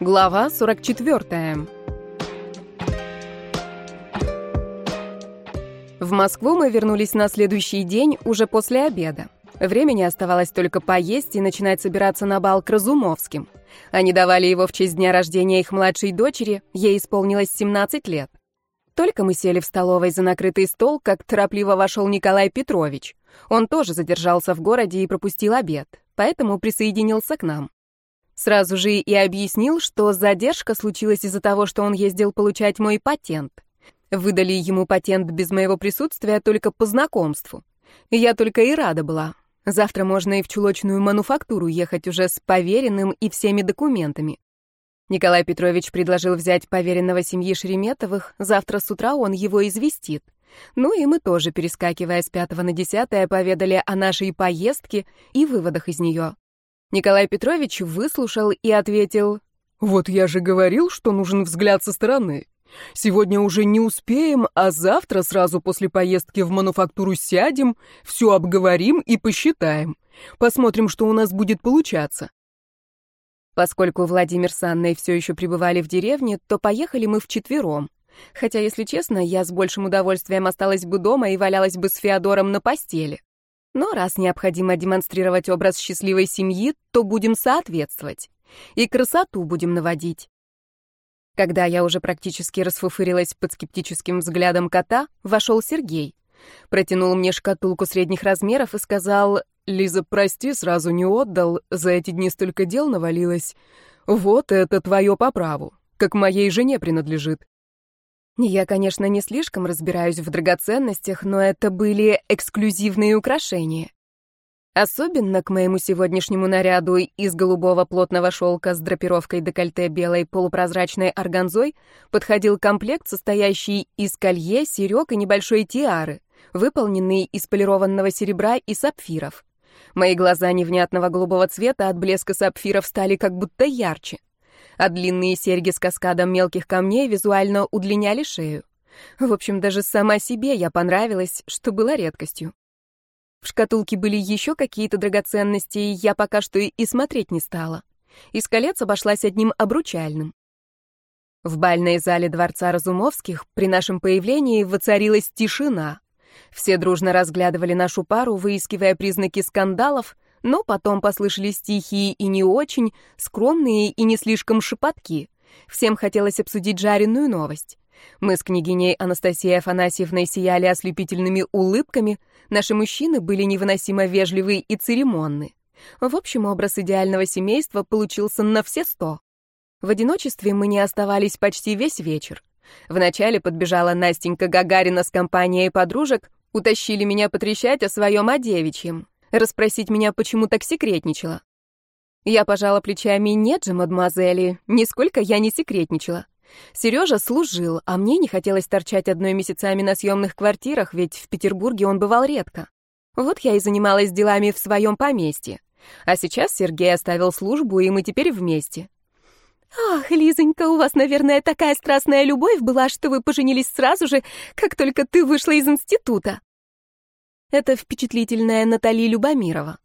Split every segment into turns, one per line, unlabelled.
Глава 44. В Москву мы вернулись на следующий день, уже после обеда. Времени оставалось только поесть и начинать собираться на бал к Разумовским. Они давали его в честь дня рождения их младшей дочери, ей исполнилось 17 лет. Только мы сели в столовой за накрытый стол, как торопливо вошел Николай Петрович. Он тоже задержался в городе и пропустил обед, поэтому присоединился к нам. Сразу же и объяснил, что задержка случилась из-за того, что он ездил получать мой патент. Выдали ему патент без моего присутствия только по знакомству. Я только и рада была. Завтра можно и в чулочную мануфактуру ехать уже с поверенным и всеми документами. Николай Петрович предложил взять поверенного семьи Шереметовых, завтра с утра он его известит. Ну и мы тоже, перескакивая с пятого на десятое, поведали о нашей поездке и выводах из нее. Николай Петрович выслушал и ответил,
«Вот я же говорил, что нужен взгляд со стороны. Сегодня уже не успеем, а завтра сразу после поездки в мануфактуру сядем, все обговорим и посчитаем. Посмотрим, что у нас будет получаться».
Поскольку Владимир с Анной все еще пребывали в деревне, то поехали мы вчетвером. Хотя, если честно, я с большим удовольствием осталась бы дома и валялась бы с Феодором на постели. Но раз необходимо демонстрировать образ счастливой семьи, то будем соответствовать. И красоту будем наводить. Когда я уже практически расфуфырилась под скептическим взглядом кота, вошел Сергей. Протянул мне шкатулку средних размеров и сказал, «Лиза, прости, сразу не отдал, за эти дни столько дел навалилось. Вот это твое по праву, как моей жене принадлежит». Я, конечно, не слишком разбираюсь в драгоценностях, но это были эксклюзивные украшения. Особенно к моему сегодняшнему наряду из голубого плотного шелка с драпировкой декольте белой полупрозрачной органзой подходил комплект, состоящий из колье, серег и небольшой тиары, выполненный из полированного серебра и сапфиров. Мои глаза невнятного голубого цвета от блеска сапфиров стали как будто ярче а длинные серьги с каскадом мелких камней визуально удлиняли шею. В общем, даже сама себе я понравилась, что было редкостью. В шкатулке были еще какие-то драгоценности, и я пока что и смотреть не стала. Из колец обошлась одним обручальным. В бальной зале дворца Разумовских при нашем появлении воцарилась тишина. Все дружно разглядывали нашу пару, выискивая признаки скандалов — но потом послышались тихие и не очень, скромные и не слишком шепотки. Всем хотелось обсудить жареную новость. Мы с княгиней Анастасией Афанасьевной сияли ослепительными улыбками, наши мужчины были невыносимо вежливы и церемонны. В общем, образ идеального семейства получился на все сто. В одиночестве мы не оставались почти весь вечер. Вначале подбежала Настенька Гагарина с компанией подружек, утащили меня потрещать о своем одевичьем расспросить меня, почему так секретничала. Я пожала плечами, нет же, мадемуазели, нисколько я не секретничала. Сережа служил, а мне не хотелось торчать одной месяцами на съемных квартирах, ведь в Петербурге он бывал редко. Вот я и занималась делами в своем поместье. А сейчас Сергей оставил службу, и мы теперь вместе. «Ах, Лизонька, у вас, наверное, такая страстная любовь была, что вы поженились сразу же, как только ты вышла из института», это впечатлительная Натали Любомирова.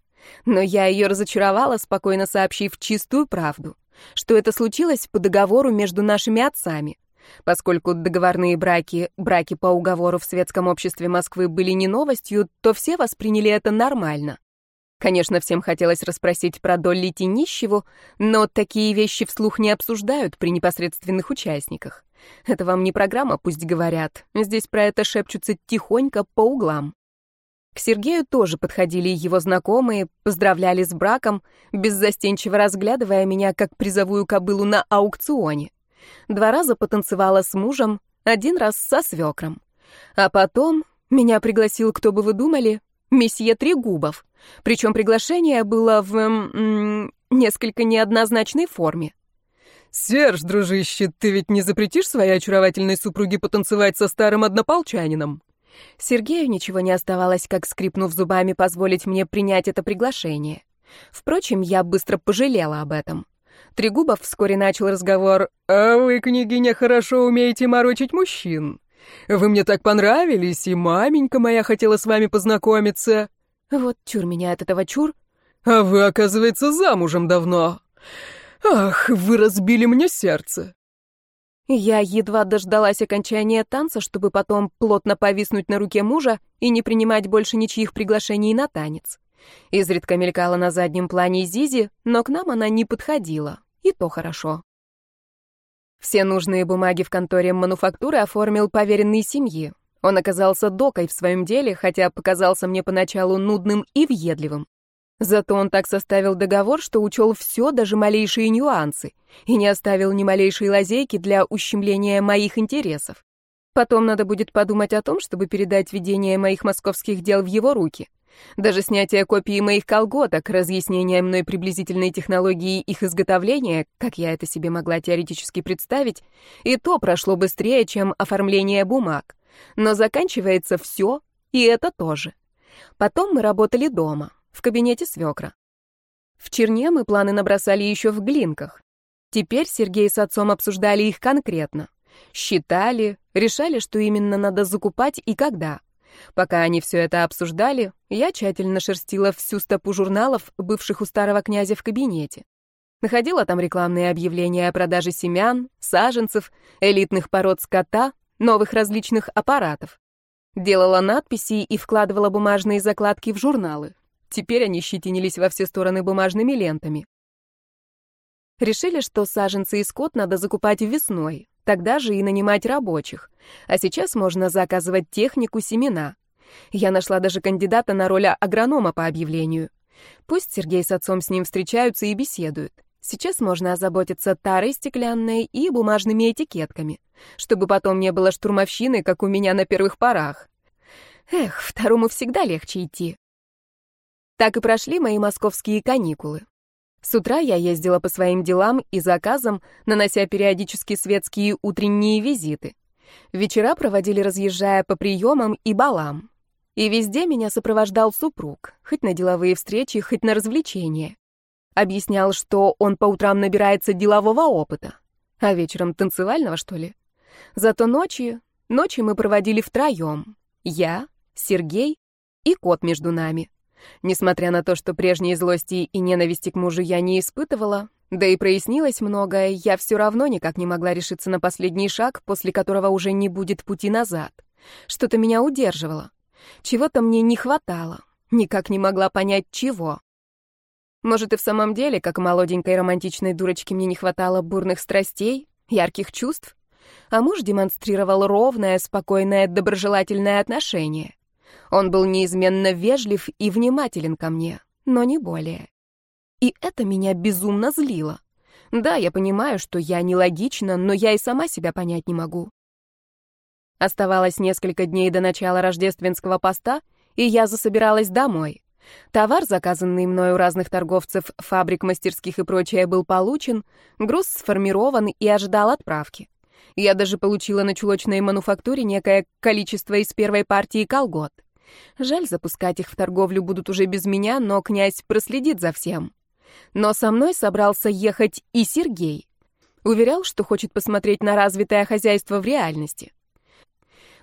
Но я ее разочаровала, спокойно сообщив чистую правду, что это случилось по договору между нашими отцами. Поскольку договорные браки, браки по уговору в светском обществе Москвы были не новостью, то все восприняли это нормально. Конечно, всем хотелось расспросить про Долли Тенищеву, но такие вещи вслух не обсуждают при непосредственных участниках. Это вам не программа, пусть говорят. Здесь про это шепчутся тихонько по углам. К Сергею тоже подходили его знакомые, поздравляли с браком, беззастенчиво разглядывая меня как призовую кобылу на аукционе. Два раза потанцевала с мужем, один раз со свекром. А потом меня пригласил, кто бы вы думали, месье Трегубов. Причем приглашение было в м -м, несколько неоднозначной форме.
«Серж, дружище, ты ведь не запретишь своей очаровательной супруге потанцевать со старым однополчанином?»
Сергею ничего не оставалось, как, скрипнув зубами, позволить мне принять это приглашение. Впрочем, я быстро пожалела об этом. Трегубов вскоре начал разговор.
«А вы, княгиня, хорошо умеете морочить мужчин. Вы мне так понравились, и маменька моя хотела с вами познакомиться».
Вот чур меня от этого чур.
«А вы, оказывается, замужем давно. Ах, вы разбили мне сердце.
Я едва дождалась окончания танца, чтобы потом плотно повиснуть на руке мужа и не принимать больше ничьих приглашений на танец. Изредка мелькала на заднем плане Зизи, но к нам она не подходила, и то хорошо. Все нужные бумаги в конторе мануфактуры оформил поверенный семьи. Он оказался докой в своем деле, хотя показался мне поначалу нудным и въедливым. Зато он так составил договор, что учел все, даже малейшие нюансы, и не оставил ни малейшей лазейки для ущемления моих интересов. Потом надо будет подумать о том, чтобы передать ведение моих московских дел в его руки. Даже снятие копии моих колготок, разъяснение мной приблизительной технологии их изготовления, как я это себе могла теоретически представить, и то прошло быстрее, чем оформление бумаг. Но заканчивается все, и это тоже. Потом мы работали дома, в кабинете свекра. В Черне мы планы набросали еще в глинках. Теперь Сергей с отцом обсуждали их конкретно. Считали, решали, что именно надо закупать и когда. Пока они все это обсуждали, я тщательно шерстила всю стопу журналов, бывших у старого князя в кабинете. Находила там рекламные объявления о продаже семян, саженцев, элитных пород скота, новых различных аппаратов. Делала надписи и вкладывала бумажные закладки в журналы. Теперь они щетинились во все стороны бумажными лентами. Решили, что саженцы и скот надо закупать весной, тогда же и нанимать рабочих. А сейчас можно заказывать технику, семена. Я нашла даже кандидата на роль агронома по объявлению. Пусть Сергей с отцом с ним встречаются и беседуют. Сейчас можно озаботиться тарой стеклянной и бумажными этикетками, чтобы потом не было штурмовщины, как у меня на первых порах. Эх, второму всегда легче идти. Так и прошли мои московские каникулы. С утра я ездила по своим делам и заказам, нанося периодически светские утренние визиты. Вечера проводили, разъезжая по приемам и балам. И везде меня сопровождал супруг, хоть на деловые встречи, хоть на развлечения. Объяснял, что он по утрам набирается делового опыта, а вечером танцевального, что ли. Зато ночью, ночью мы проводили втроем. Я, Сергей и кот между нами. Несмотря на то, что прежней злости и ненависти к мужу я не испытывала, да и прояснилось многое, я все равно никак не могла решиться на последний шаг, после которого уже не будет пути назад. Что-то меня удерживало. Чего-то мне не хватало. Никак не могла понять, чего. Может, и в самом деле, как молоденькой романтичной дурочке мне не хватало бурных страстей, ярких чувств? А муж демонстрировал ровное, спокойное, доброжелательное отношение. Он был неизменно вежлив и внимателен ко мне, но не более. И это меня безумно злило. Да, я понимаю, что я нелогична, но я и сама себя понять не могу. Оставалось несколько дней до начала рождественского поста, и я засобиралась домой. Товар, заказанный мной у разных торговцев, фабрик, мастерских и прочее, был получен, груз сформирован и ожидал отправки. Я даже получила на чулочной мануфактуре некое количество из первой партии колгот. Жаль, запускать их в торговлю будут уже без меня, но князь проследит за всем. Но со мной собрался ехать и Сергей. Уверял, что хочет посмотреть на развитое хозяйство в реальности.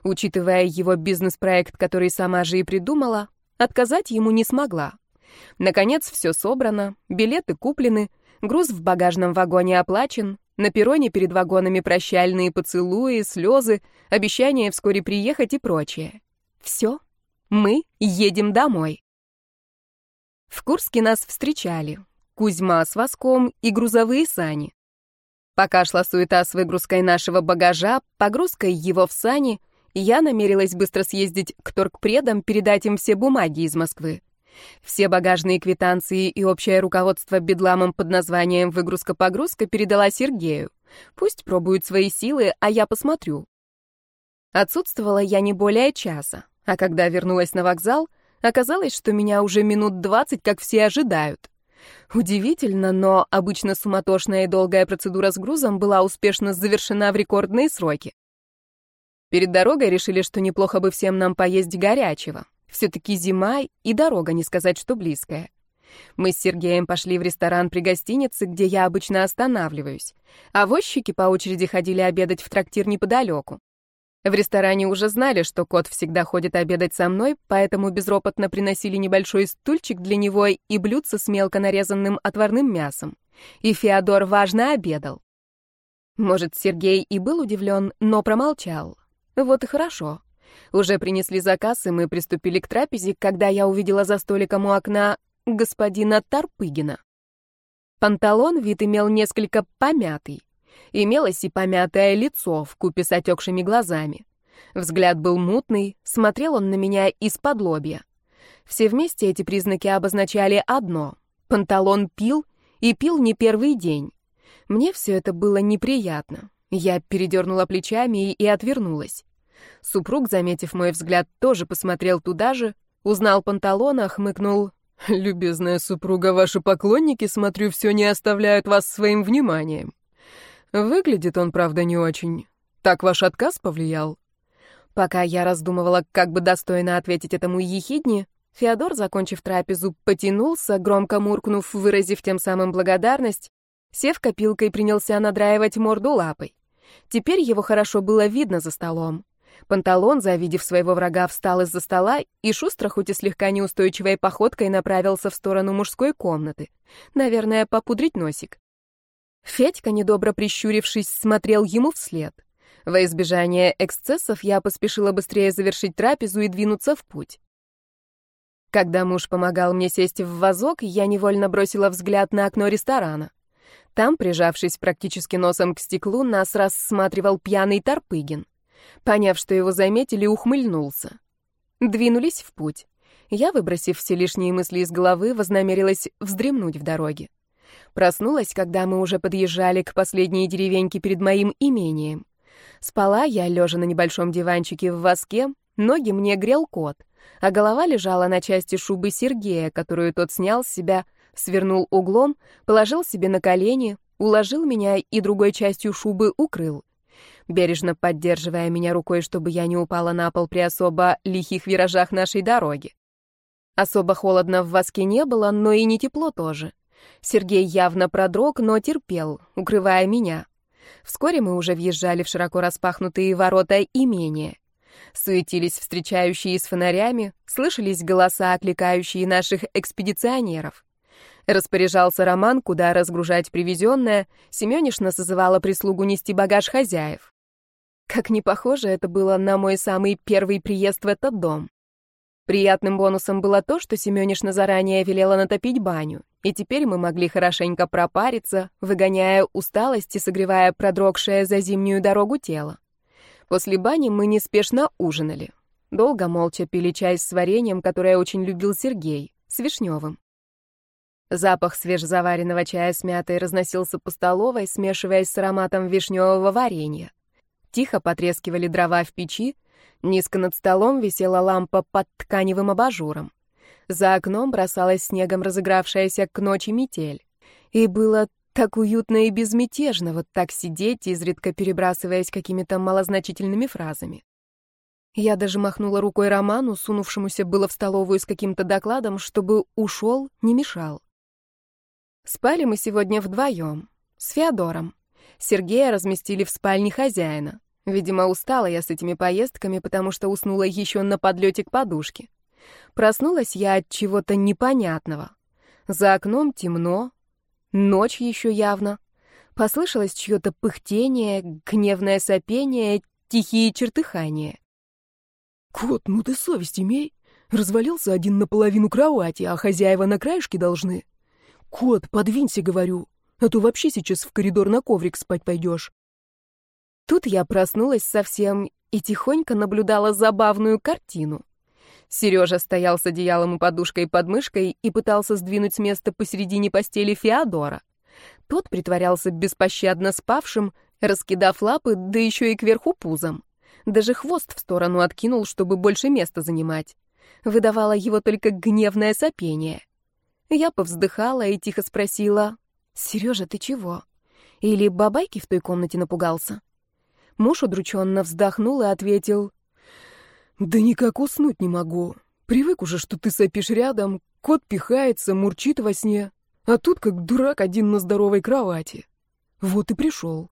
Учитывая его бизнес-проект, который сама же и придумала, отказать ему не смогла. Наконец, все собрано, билеты куплены, груз в багажном вагоне оплачен, на перроне перед вагонами прощальные поцелуи, слезы, обещание вскоре приехать и прочее. Все, мы едем домой. В Курске нас встречали. Кузьма с воском и грузовые сани. Пока шла суета с выгрузкой нашего багажа, погрузкой его в сани, я намерилась быстро съездить к торгпредам, передать им все бумаги из Москвы. Все багажные квитанции и общее руководство бедламом под названием «Выгрузка-погрузка» передала Сергею. Пусть пробуют свои силы, а я посмотрю. Отсутствовала я не более часа. А когда вернулась на вокзал, оказалось, что меня уже минут двадцать, как все ожидают. Удивительно, но обычно суматошная и долгая процедура с грузом была успешно завершена в рекордные сроки. Перед дорогой решили, что неплохо бы всем нам поесть горячего. Все-таки зима, и дорога, не сказать, что близкая. Мы с Сергеем пошли в ресторан при гостинице, где я обычно останавливаюсь. А возчики по очереди ходили обедать в трактир неподалеку. В ресторане уже знали, что кот всегда ходит обедать со мной, поэтому безропотно приносили небольшой стульчик для него и блюдце с мелко нарезанным отварным мясом. И Феодор важно обедал. Может, Сергей и был удивлен, но промолчал. Вот и хорошо. Уже принесли заказ, и мы приступили к трапезе, когда я увидела за столиком у окна господина Тарпыгина. Панталон вид имел несколько помятый. Имелось и помятое лицо в купе с отекшими глазами. Взгляд был мутный, смотрел он на меня из-под лобья. Все вместе эти признаки обозначали одно — панталон пил, и пил не первый день. Мне все это было неприятно. Я передернула плечами и отвернулась. Супруг, заметив мой взгляд, тоже посмотрел туда же, узнал панталона, хмыкнул. «Любезная супруга, ваши поклонники, смотрю, все не оставляют вас своим вниманием. Выглядит он, правда, не очень. Так ваш отказ повлиял?» Пока я раздумывала, как бы достойно ответить этому ехидне, Феодор, закончив трапезу, потянулся, громко муркнув, выразив тем самым благодарность, сев копилкой, принялся надраивать морду лапой. Теперь его хорошо было видно за столом. Панталон, завидев своего врага, встал из-за стола и шустро, хоть и слегка неустойчивой походкой, направился в сторону мужской комнаты. Наверное, попудрить носик. Федька, недобро прищурившись, смотрел ему вслед. Во избежание эксцессов я поспешила быстрее завершить трапезу и двинуться в путь. Когда муж помогал мне сесть в вазок, я невольно бросила взгляд на окно ресторана. Там, прижавшись практически носом к стеклу, нас рассматривал пьяный Тарпыгин. Поняв, что его заметили, ухмыльнулся. Двинулись в путь. Я, выбросив все лишние мысли из головы, вознамерилась вздремнуть в дороге. Проснулась, когда мы уже подъезжали к последней деревеньке перед моим имением. Спала я, лежа на небольшом диванчике в воске, ноги мне грел кот, а голова лежала на части шубы Сергея, которую тот снял с себя, свернул углом, положил себе на колени, уложил меня и другой частью шубы укрыл бережно поддерживая меня рукой, чтобы я не упала на пол при особо лихих виражах нашей дороги. Особо холодно в воске не было, но и не тепло тоже. Сергей явно продрог, но терпел, укрывая меня. Вскоре мы уже въезжали в широко распахнутые ворота имения. Суетились встречающие с фонарями, слышались голоса, окликающие наших экспедиционеров. Распоряжался Роман, куда разгружать привезенное, Семенишна созывала прислугу нести багаж хозяев. Как не похоже это было на мой самый первый приезд в этот дом. Приятным бонусом было то, что Семёнишна заранее велела натопить баню, и теперь мы могли хорошенько пропариться, выгоняя усталость и согревая продрогшее за зимнюю дорогу тело. После бани мы неспешно ужинали. Долго молча пили чай с вареньем, которое очень любил Сергей, с вишневым. Запах свежезаваренного чая с мятой разносился по столовой, смешиваясь с ароматом вишневого варенья. Тихо потрескивали дрова в печи, низко над столом висела лампа под тканевым абажуром. За окном бросалась снегом разыгравшаяся к ночи метель. И было так уютно и безмятежно вот так сидеть, изредка перебрасываясь какими-то малозначительными фразами. Я даже махнула рукой Роману, сунувшемуся было в столовую с каким-то докладом, чтобы ушел, не мешал. Спали мы сегодня вдвоем, с Феодором. Сергея разместили в спальне хозяина. Видимо, устала я с этими поездками, потому что уснула еще на подлете к подушке. Проснулась я от чего-то непонятного. За окном темно, ночь еще явно. Послышалось чье-то пыхтение, гневное сопение, тихие чертыхания.
«Кот, ну ты совесть имей. Развалился один наполовину кровати, а хозяева на краешке должны. Кот, подвинься, говорю а то вообще сейчас в коридор на коврик спать пойдешь.
Тут я проснулась совсем и тихонько наблюдала забавную картину. Сережа стоял с одеялом и подушкой под мышкой и пытался сдвинуть с места посередине постели Феодора. Тот притворялся беспощадно спавшим, раскидав лапы, да еще и кверху пузом. Даже хвост в сторону откинул, чтобы больше места занимать. Выдавало его только гневное сопение. Я повздыхала и тихо спросила, «Сережа, ты чего? Или бабайки в той комнате напугался?» Муж удрученно вздохнул и ответил.
«Да никак уснуть не могу. Привык уже, что ты сопишь рядом, кот пихается, мурчит во сне, а тут как дурак один на здоровой кровати. Вот и пришел».